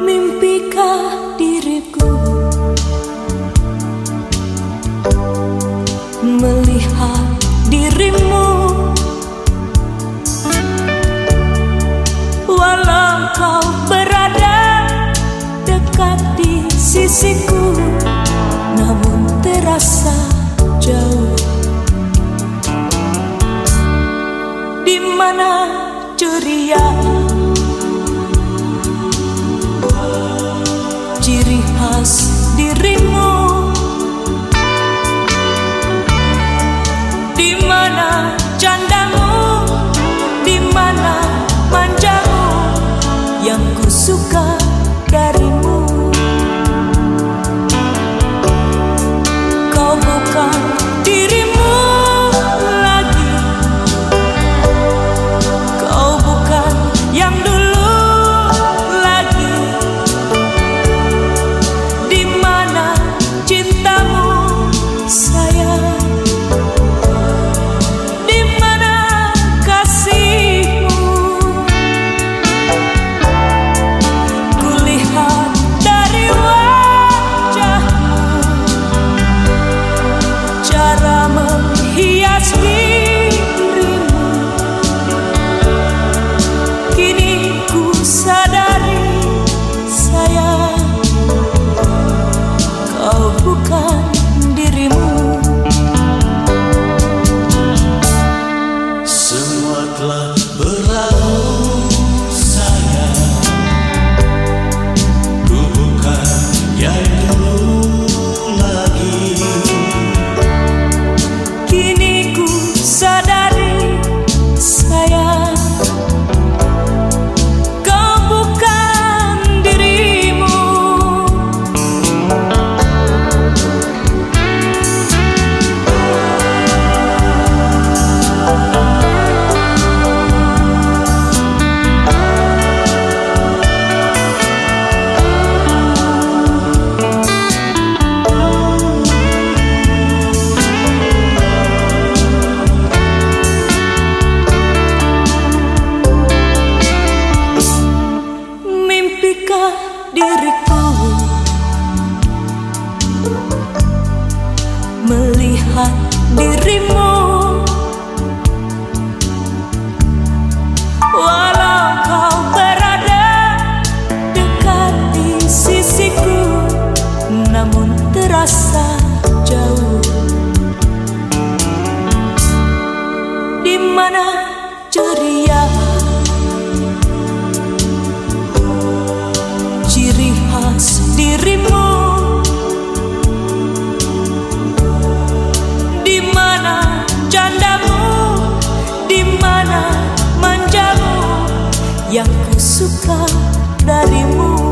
Mimpikah diriku melihat dirimu. Walau kau berada dekat di sisiku 누가 dirimu. Walau kau berada dekat di sisiku Namun terasa jauh. Di mana ceria? Ciri khas dirimu. yang ku suka darimu.